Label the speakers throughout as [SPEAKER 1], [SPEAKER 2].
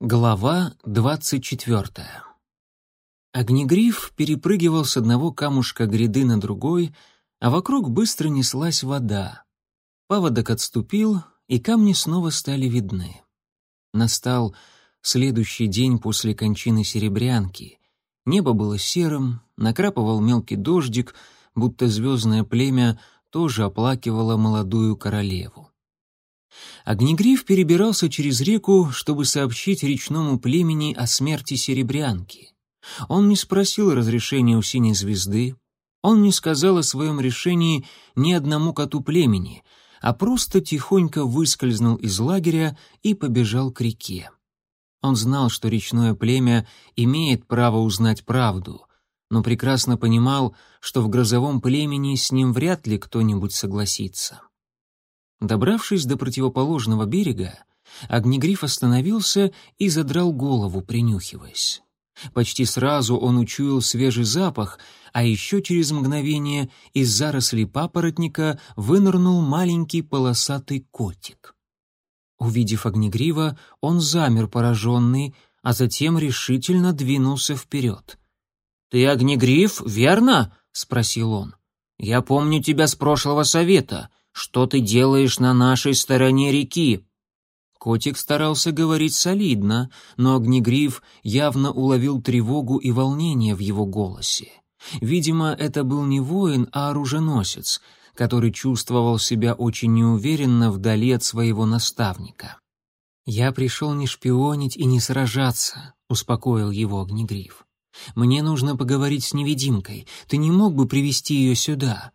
[SPEAKER 1] Глава двадцать четвертая. Огнегриф перепрыгивал с одного камушка гряды на другой, а вокруг быстро неслась вода. Паводок отступил, и камни снова стали видны. Настал следующий день после кончины серебрянки. Небо было серым, накрапывал мелкий дождик, будто звездное племя тоже оплакивало молодую королеву. Огнегриф перебирался через реку, чтобы сообщить речному племени о смерти Серебрянки. Он не спросил разрешения у Синей Звезды, он не сказал о своем решении ни одному коту племени, а просто тихонько выскользнул из лагеря и побежал к реке. Он знал, что речное племя имеет право узнать правду, но прекрасно понимал, что в грозовом племени с ним вряд ли кто-нибудь согласится. Добравшись до противоположного берега, Огнегриф остановился и задрал голову, принюхиваясь. Почти сразу он учуял свежий запах, а еще через мгновение из зарослей папоротника вынырнул маленький полосатый котик. Увидев Огнегрива, он замер пораженный, а затем решительно двинулся вперед. «Ты Огнегриф, верно?» — спросил он. «Я помню тебя с прошлого совета. Что ты делаешь на нашей стороне реки?» Котик старался говорить солидно, но Огнегриф явно уловил тревогу и волнение в его голосе. Видимо, это был не воин, а оруженосец, который чувствовал себя очень неуверенно вдали от своего наставника. «Я пришел не шпионить и не сражаться», — успокоил его Огнегриф. «Мне нужно поговорить с невидимкой. Ты не мог бы привести ее сюда?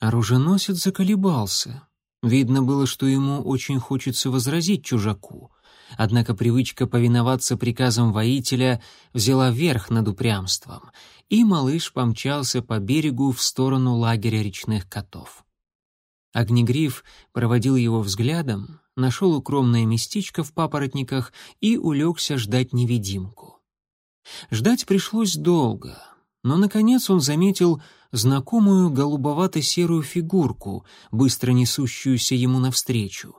[SPEAKER 1] Оруженосец заколебался. Видно было, что ему очень хочется возразить чужаку. Однако привычка повиноваться приказам воителя взяла верх над упрямством, и малыш помчался по берегу в сторону лагеря речных котов. Огнегриф проводил его взглядом, нашел укромное местечко в папоротниках и улегся ждать невидимку. Ждать пришлось долго — но, наконец, он заметил знакомую голубовато-серую фигурку, быстро несущуюся ему навстречу.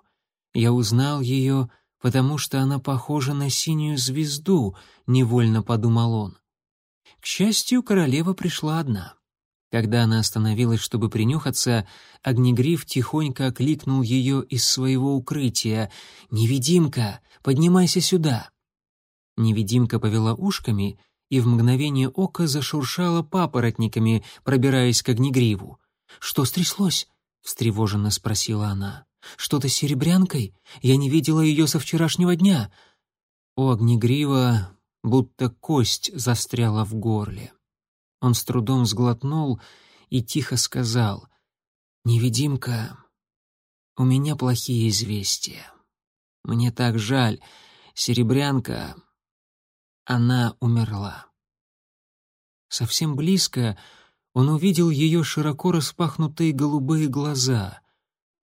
[SPEAKER 1] Я узнал ее, потому что она похожа на синюю звезду, невольно подумал он. К счастью, королева пришла одна. Когда она остановилась, чтобы принюхаться, Огнегриф тихонько окликнул ее из своего укрытия. «Невидимка, поднимайся сюда!» Невидимка повела ушками и в мгновение ока зашуршала папоротниками, пробираясь к огнегриву. «Что стряслось?» — встревоженно спросила она. «Что-то с серебрянкой? Я не видела ее со вчерашнего дня». У огнегрива будто кость застряла в горле. Он с трудом сглотнул и тихо сказал, «Невидимка, у меня плохие известия. Мне так жаль, серебрянка она умерла. Совсем близко он увидел ее широко распахнутые голубые глаза.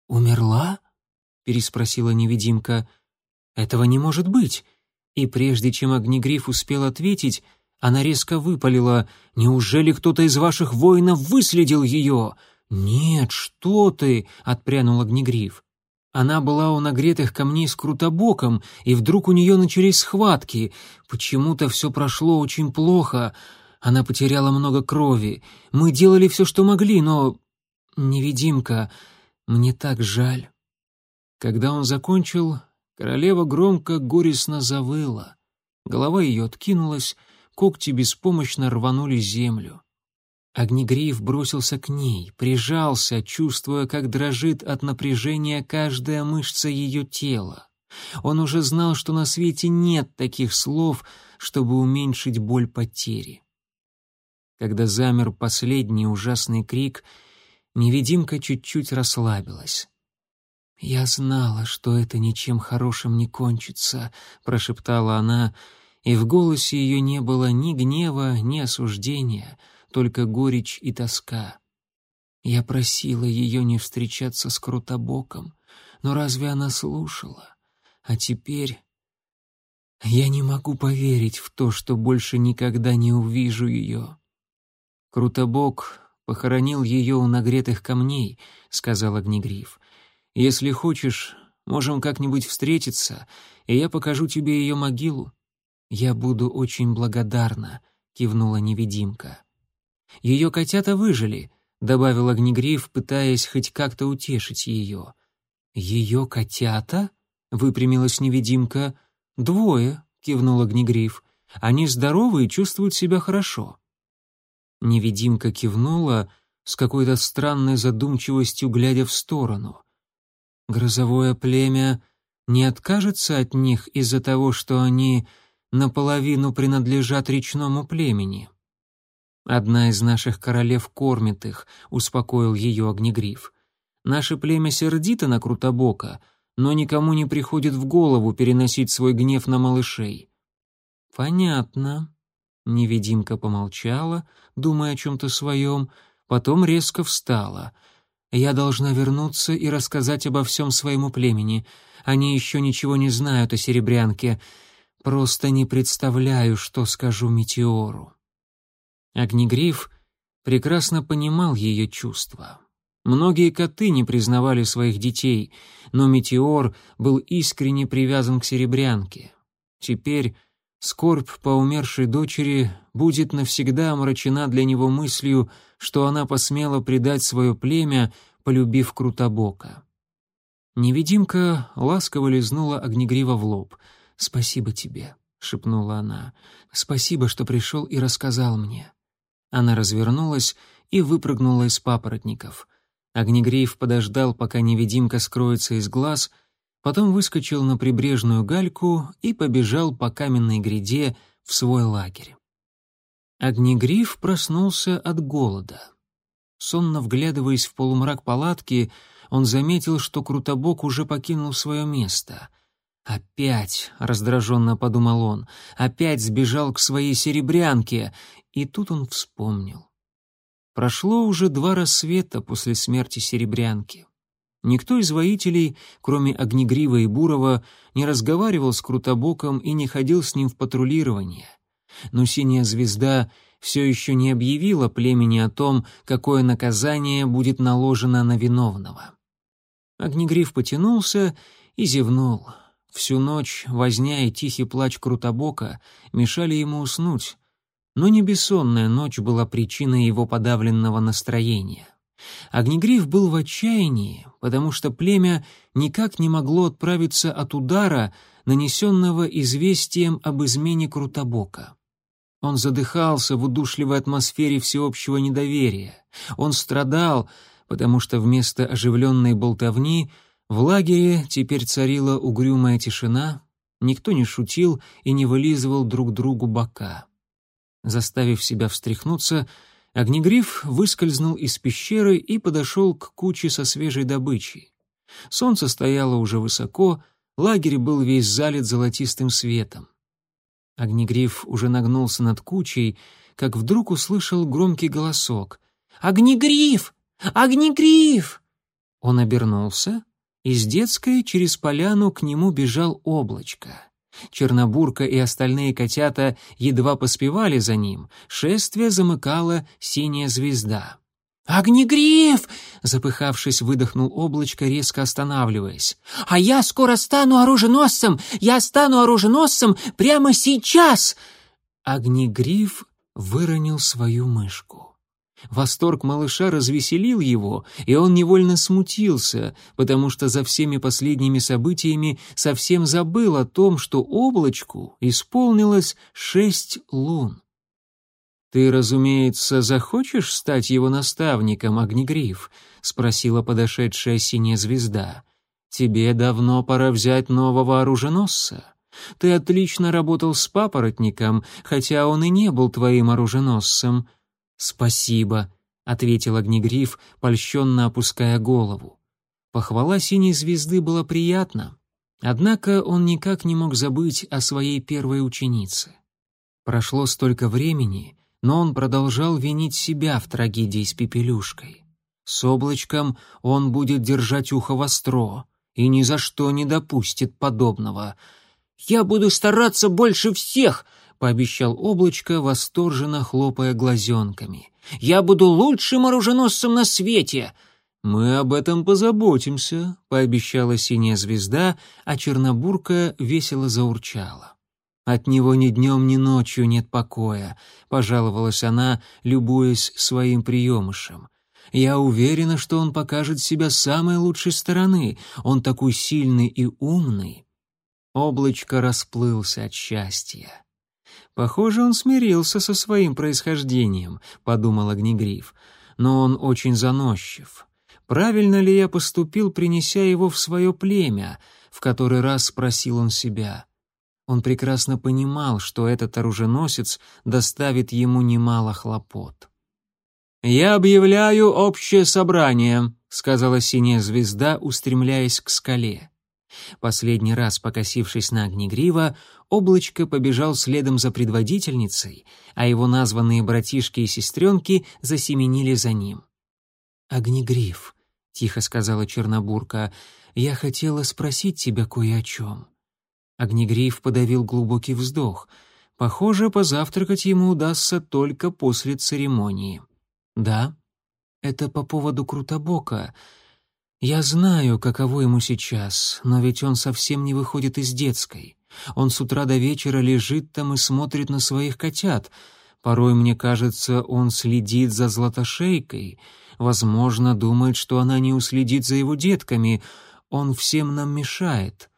[SPEAKER 1] «Умерла?» — переспросила невидимка. «Этого не может быть!» И прежде чем Огнегриф успел ответить, она резко выпалила. «Неужели кто-то из ваших воинов выследил ее?» «Нет, что ты!» — отпрянул Огнегриф. Она была у нагретых камней с крутобоком, и вдруг у нее начались схватки. Почему-то все прошло очень плохо. Она потеряла много крови. Мы делали все, что могли, но... Невидимка, мне так жаль. Когда он закончил, королева громко горестно завыла. Голова ее откинулась, когти беспомощно рванули землю. Огнегриф бросился к ней, прижался, чувствуя, как дрожит от напряжения каждая мышца ее тела. Он уже знал, что на свете нет таких слов, чтобы уменьшить боль потери. Когда замер последний ужасный крик, невидимка чуть-чуть расслабилась. «Я знала, что это ничем хорошим не кончится», — прошептала она, и в голосе ее не было ни гнева, ни осуждения — только горечь и тоска. Я просила ее не встречаться с Крутобоком, но разве она слушала? А теперь... Я не могу поверить в то, что больше никогда не увижу ее. Крутобок похоронил ее у нагретых камней, — сказал Огнегриф. Если хочешь, Можем как-нибудь встретиться, и я покажу тебе ее могилу». «Я буду очень благодарна», — кивнула невидимка. «Ее котята выжили», — добавил Огнегриф, пытаясь хоть как-то утешить ее. «Ее котята?» — выпрямилась невидимка. «Двое», — кивнул Огнегриф. «Они здоровы и чувствуют себя хорошо». Невидимка кивнула с какой-то странной задумчивостью, глядя в сторону. «Грозовое племя не откажется от них из-за того, что они наполовину принадлежат речному племени?» «Одна из наших королев кормит их», — успокоил ее Огнегриф. «Наше племя сердито на Крутобока, но никому не приходит в голову переносить свой гнев на малышей». «Понятно». Невидимка помолчала, думая о чем-то своем, потом резко встала. «Я должна вернуться и рассказать обо всем своему племени. Они еще ничего не знают о Серебрянке. Просто не представляю, что скажу Метеору». Огнегриф прекрасно понимал ее чувства. Многие коты не признавали своих детей, но Метеор был искренне привязан к серебрянке. Теперь скорбь по умершей дочери будет навсегда омрачена для него мыслью, что она посмела предать свое племя, полюбив Крутобока. Невидимка ласково лизнула Огнегрива в лоб. «Спасибо тебе», — шепнула она. «Спасибо, что пришел и рассказал мне». Она развернулась и выпрыгнула из папоротников. Огнегриф подождал, пока невидимка скроется из глаз, потом выскочил на прибрежную гальку и побежал по каменной гряде в свой лагерь. Огнегриф проснулся от голода. Сонно вглядываясь в полумрак палатки, он заметил, что Крутобок уже покинул свое место. «Опять», — раздраженно подумал он, — «опять сбежал к своей серебрянке и тут он вспомнил. Прошло уже два рассвета после смерти Серебрянки. Никто из воителей, кроме Огнегрива и Бурова, не разговаривал с Крутобоком и не ходил с ним в патрулирование. Но синяя звезда все еще не объявила племени о том, какое наказание будет наложено на виновного. Огнегриф потянулся и зевнул. Всю ночь возня и тихий плач Крутобока мешали ему уснуть, но не бессонная ночь была причиной его подавленного настроения. Огнегриф был в отчаянии, потому что племя никак не могло отправиться от удара, нанесенного известием об измене Крутобока. Он задыхался в удушливой атмосфере всеобщего недоверия. Он страдал, потому что вместо оживленной болтовни в лагере теперь царила угрюмая тишина, никто не шутил и не вылизывал друг другу бока. Заставив себя встряхнуться, Огнегриф выскользнул из пещеры и подошел к куче со свежей добычей. Солнце стояло уже высоко, лагерь был весь залит золотистым светом. Огнегриф уже нагнулся над кучей, как вдруг услышал громкий голосок. «Огнегриф! Огнегриф!» Он обернулся, и с детской через поляну к нему бежал облачко. Чернобурка и остальные котята едва поспевали за ним, шествие замыкала синяя звезда. «Огнегриф!» — запыхавшись, выдохнул облачко, резко останавливаясь. «А я скоро стану оруженосцем! Я стану оруженосцем прямо сейчас!» Огнегриф выронил свою мышку. Восторг малыша развеселил его, и он невольно смутился, потому что за всеми последними событиями совсем забыл о том, что облачку исполнилось шесть лун. «Ты, разумеется, захочешь стать его наставником, Огнегриф?» — спросила подошедшая синяя звезда. «Тебе давно пора взять нового оруженосца. Ты отлично работал с папоротником, хотя он и не был твоим оруженосцем». «Спасибо», — ответил Огнегриф, польщенно опуская голову. Похвала синей звезды была приятна, однако он никак не мог забыть о своей первой ученице. Прошло столько времени, но он продолжал винить себя в трагедии с Пепелюшкой. С облачком он будет держать ухо востро и ни за что не допустит подобного. «Я буду стараться больше всех!» Пообещал облачко, восторженно хлопая глазенками. «Я буду лучшим оруженосцем на свете!» «Мы об этом позаботимся», — пообещала синяя звезда, а Чернобурка весело заурчала. «От него ни днем, ни ночью нет покоя», — пожаловалась она, любуясь своим приемышем. «Я уверена, что он покажет себя с самой лучшей стороны. Он такой сильный и умный». Облачко расплылся от счастья. «Похоже, он смирился со своим происхождением», — подумал Огнегриф. «Но он очень заносчив. Правильно ли я поступил, принеся его в свое племя?» — в который раз спросил он себя. Он прекрасно понимал, что этот оруженосец доставит ему немало хлопот. «Я объявляю общее собрание», — сказала синяя звезда, устремляясь к скале. Последний раз покосившись на Огнегрива, облачко побежал следом за предводительницей, а его названные братишки и сестренки засеменили за ним. «Огнегрив», — тихо сказала Чернобурка, — «я хотела спросить тебя кое о чем». Огнегриф подавил глубокий вздох. Похоже, позавтракать ему удастся только после церемонии. «Да, это по поводу Крутобока. Я знаю, каково ему сейчас, но ведь он совсем не выходит из детской. Он с утра до вечера лежит там и смотрит на своих котят. Порой, мне кажется, он следит за златошейкой. Возможно, думает, что она не уследит за его детками. Он всем нам мешает.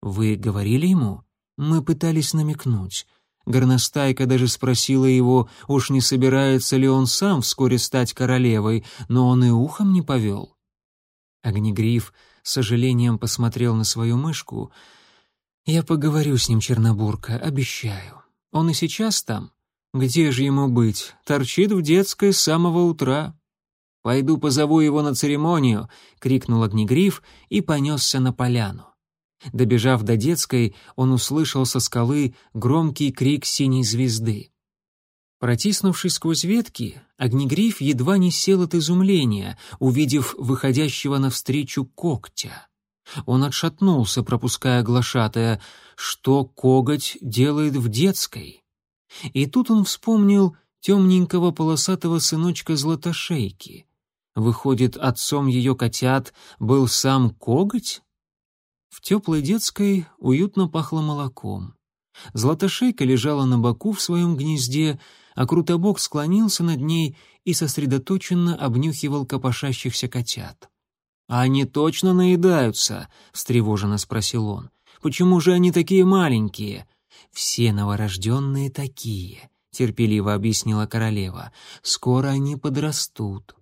[SPEAKER 1] Вы говорили ему? Мы пытались намекнуть. Горностайка даже спросила его, уж не собирается ли он сам вскоре стать королевой, но он и ухом не повел. Огнегриф с сожалением посмотрел на свою мышку. «Я поговорю с ним, Чернобурка, обещаю. Он и сейчас там? Где же ему быть? Торчит в детской с самого утра». «Пойду позову его на церемонию», — крикнул Огнегриф и понесся на поляну. Добежав до детской, он услышал со скалы громкий крик синей звезды. Протиснувшись сквозь ветки, Огнегриф едва не сел от изумления, увидев выходящего навстречу когтя. Он отшатнулся, пропуская глашатая, что коготь делает в детской. И тут он вспомнил темненького полосатого сыночка Златошейки. Выходит, отцом ее котят был сам коготь? В теплой детской уютно пахло молоком. Златошейка лежала на боку в своем гнезде, а Крутобок склонился над ней и сосредоточенно обнюхивал копошащихся котят. «А они точно наедаются?» — встревоженно спросил он. «Почему же они такие маленькие?» «Все новорожденные такие», — терпеливо объяснила королева. «Скоро они подрастут».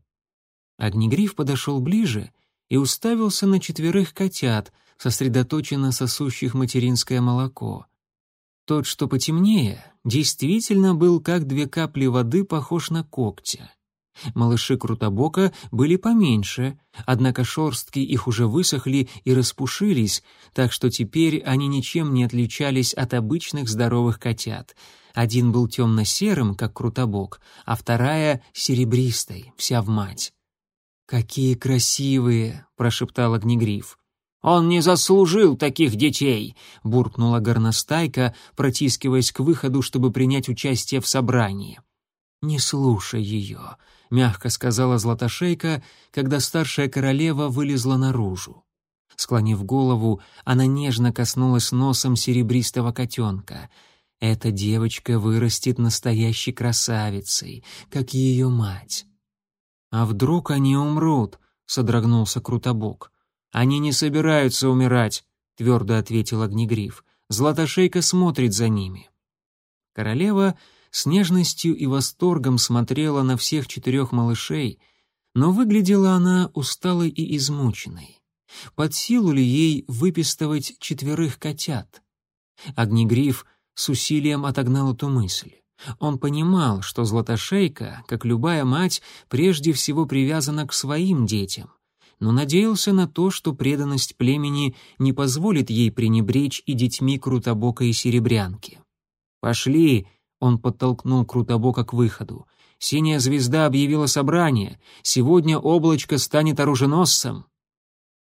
[SPEAKER 1] Огнегриф подошел ближе и уставился на четверых котят, сосредоточенно сосущих материнское молоко. Тот, что потемнее, действительно был как две капли воды похож на когтя. Малыши Крутобока были поменьше, однако шорстки их уже высохли и распушились, так что теперь они ничем не отличались от обычных здоровых котят. Один был темно-серым, как Крутобок, а вторая — серебристой, вся в мать. «Какие красивые!» — прошептал Огнегриф. «Он не заслужил таких детей!» — буркнула горностайка, протискиваясь к выходу, чтобы принять участие в собрании. «Не слушай ее», — мягко сказала Златошейка, когда старшая королева вылезла наружу. Склонив голову, она нежно коснулась носом серебристого котенка. «Эта девочка вырастет настоящей красавицей, как ее мать». «А вдруг они умрут?» — содрогнулся Крутобок. «Они не собираются умирать», — твердо ответил Огнегриф. «Златошейка смотрит за ними». Королева с нежностью и восторгом смотрела на всех четырех малышей, но выглядела она усталой и измученной. Под силу ли ей выпистывать четверых котят? Огнегриф с усилием отогнал эту мысль. Он понимал, что Златошейка, как любая мать, прежде всего привязана к своим детям но надеялся на то, что преданность племени не позволит ей пренебречь и детьми Крутобока и Серебрянки. «Пошли!» — он подтолкнул Крутобока к выходу. «Синяя звезда объявила собрание. Сегодня облачко станет оруженосцем».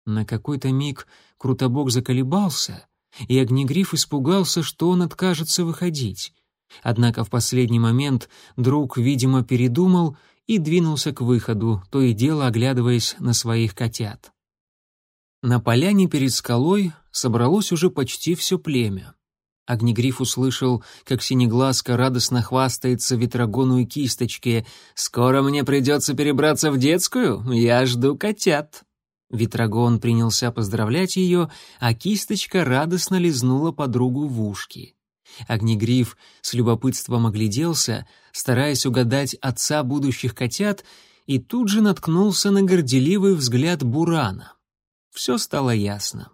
[SPEAKER 1] На какой-то миг Крутобок заколебался, и Огнегриф испугался, что он откажется выходить. Однако в последний момент друг, видимо, передумал и двинулся к выходу, то и дело оглядываясь на своих котят. На поляне перед скалой собралось уже почти все племя. Огнегриф услышал, как Синеглазка радостно хвастается ветрогону и кисточке. «Скоро мне придется перебраться в детскую, я жду котят». Ветрогон принялся поздравлять ее, а кисточка радостно лизнула подругу в ушки. Огнегриф с любопытством огляделся, стараясь угадать отца будущих котят, и тут же наткнулся на горделивый взгляд Бурана. Все стало ясно.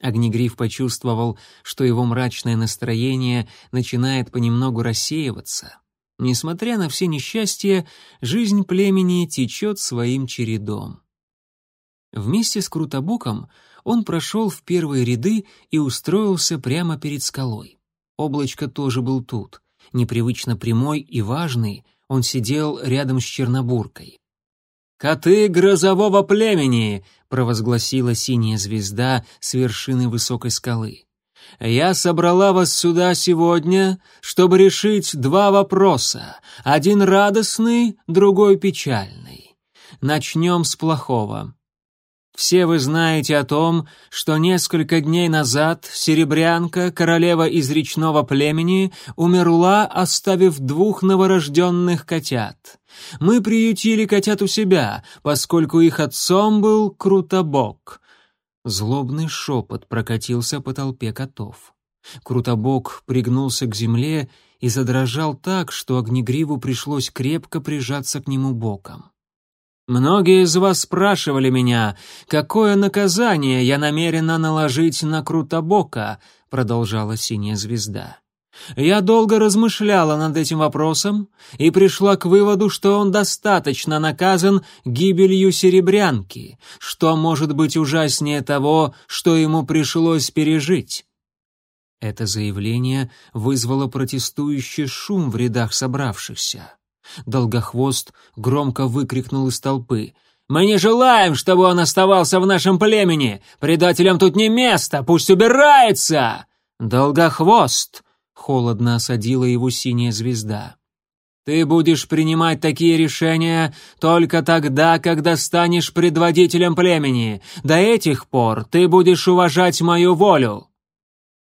[SPEAKER 1] Огнегриф почувствовал, что его мрачное настроение начинает понемногу рассеиваться. Несмотря на все несчастья, жизнь племени течет своим чередом. Вместе с Крутобоком он прошел в первые ряды и устроился прямо перед скалой. Облачко тоже был тут. Непривычно прямой и важный, он сидел рядом с Чернобуркой. «Коты грозового племени!» — провозгласила синяя звезда с вершины высокой скалы. «Я собрала вас сюда сегодня, чтобы решить два вопроса. Один радостный, другой печальный. Начнем с плохого. Все вы знаете о том, что несколько дней назад Серебрянка, королева из речного племени, умерла, оставив двух новорожденных котят. Мы приютили котят у себя, поскольку их отцом был Крутобок. Злобный шепот прокатился по толпе котов. Крутобок пригнулся к земле и задрожал так, что Огнегриву пришлось крепко прижаться к нему боком. Многие из вас спрашивали меня, какое наказание я намерена наложить на Крутобока, продолжала синяя звезда. Я долго размышляла над этим вопросом и пришла к выводу, что он достаточно наказан гибелью серебрянки, что может быть ужаснее того, что ему пришлось пережить. Это заявление вызвало протестующий шум в рядах собравшихся. Долгохвост громко выкрикнул из толпы. «Мы не желаем, чтобы он оставался в нашем племени! Предателям тут не место! Пусть убирается!» «Долгохвост!» — холодно осадила его синяя звезда. «Ты будешь принимать такие решения только тогда, когда станешь предводителем племени. До этих пор ты будешь уважать мою волю».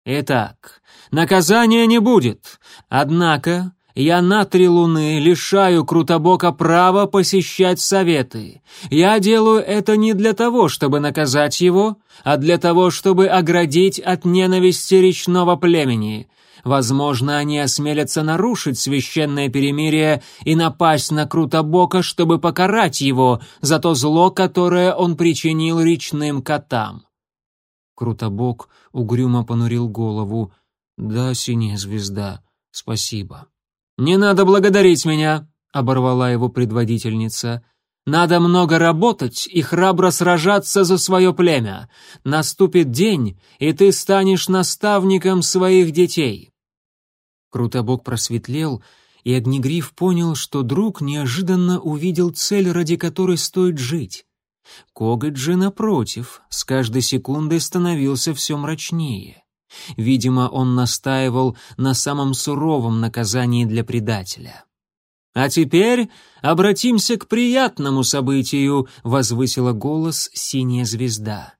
[SPEAKER 1] Итак, наказания не будет. Однако я на три луны лишаю Крутобока права посещать советы. Я делаю это не для того, чтобы наказать его, а для того, чтобы оградить от ненависти речного племени. Возможно, они осмелятся нарушить священное перемирие и напасть на Крутобока, чтобы покарать его за то зло, которое он причинил речным котам. Крутобок угрюмо понурил голову. «Да, синяя звезда, спасибо». «Не надо благодарить меня», — оборвала его предводительница. «Надо много работать и храбро сражаться за свое племя. Наступит день, и ты станешь наставником своих детей». Крутобок просветлел, и Огнегриф понял, что друг неожиданно увидел цель, ради которой стоит жить. Коготь же, напротив, с каждой секундой становился все мрачнее. Видимо, он настаивал на самом суровом наказании для предателя. «А теперь обратимся к приятному событию», — возвысила голос синяя звезда.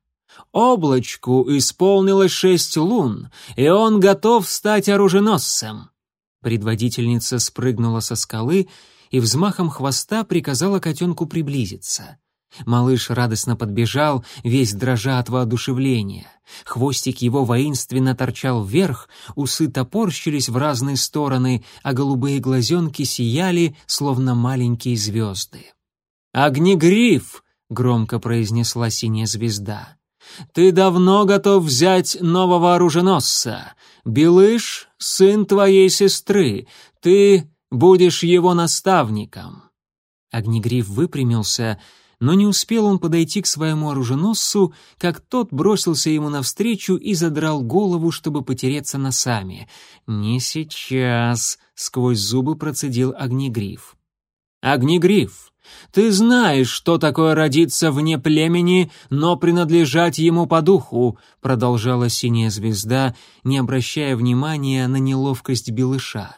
[SPEAKER 1] «Облачку исполнилось шесть лун, и он готов стать оруженосцем». Предводительница спрыгнула со скалы и взмахом хвоста приказала котенку приблизиться. Малыш радостно подбежал, весь дрожа от воодушевления. Хвостик его воинственно торчал вверх, усы топорщились в разные стороны, а голубые глазенки сияли, словно маленькие звезды. «Огнегриф!» — громко произнесла синяя звезда. «Ты давно готов взять нового оруженосца. Белыш — сын твоей сестры. Ты будешь его наставником». Огнегриф выпрямился — но не успел он подойти к своему оруженосцу, как тот бросился ему навстречу и задрал голову, чтобы потереться носами. «Не сейчас», — сквозь зубы процедил Огнегриф. «Огнегриф, ты знаешь, что такое родиться вне племени, но принадлежать ему по духу», — продолжала синяя звезда, не обращая внимания на неловкость белыша.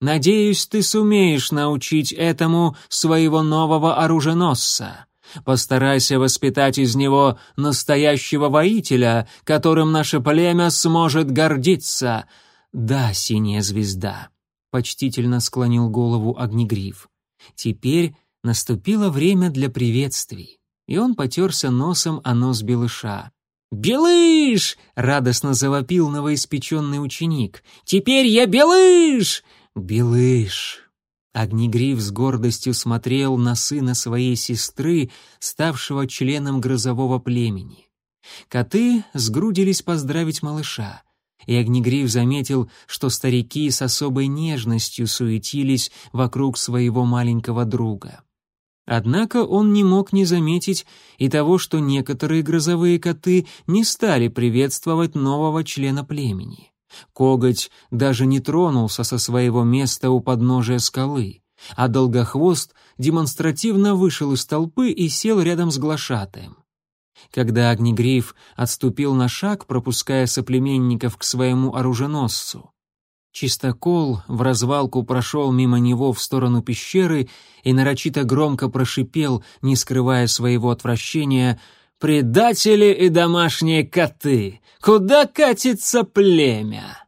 [SPEAKER 1] Надеюсь, ты сумеешь научить этому своего нового оруженосца. Постарайся воспитать из него настоящего воителя, которым наше племя сможет гордиться. Да, синяя звезда, почтительно склонил голову Огнегриф. Теперь наступило время для приветствий, и он потерся носом о нос Белыша. «Белыш!» — радостно завопил новоиспеченный ученик. «Теперь я Белыш!» «Белыш!» Огнегриф с гордостью смотрел на сына своей сестры, ставшего членом грозового племени. Коты сгрудились поздравить малыша, и Огнегриф заметил, что старики с особой нежностью суетились вокруг своего маленького друга. Однако он не мог не заметить и того, что некоторые грозовые коты не стали приветствовать нового члена племени. Коготь даже не тронулся со своего места у подножия скалы, а Долгохвост демонстративно вышел из толпы и сел рядом с глашатаем. Когда Огнегриф отступил на шаг, пропуская соплеменников к своему оруженосцу, Чистокол в развалку прошел мимо него в сторону пещеры и нарочито громко прошипел, не скрывая своего отвращения, «Предатели и домашние коты! Куда катится племя?»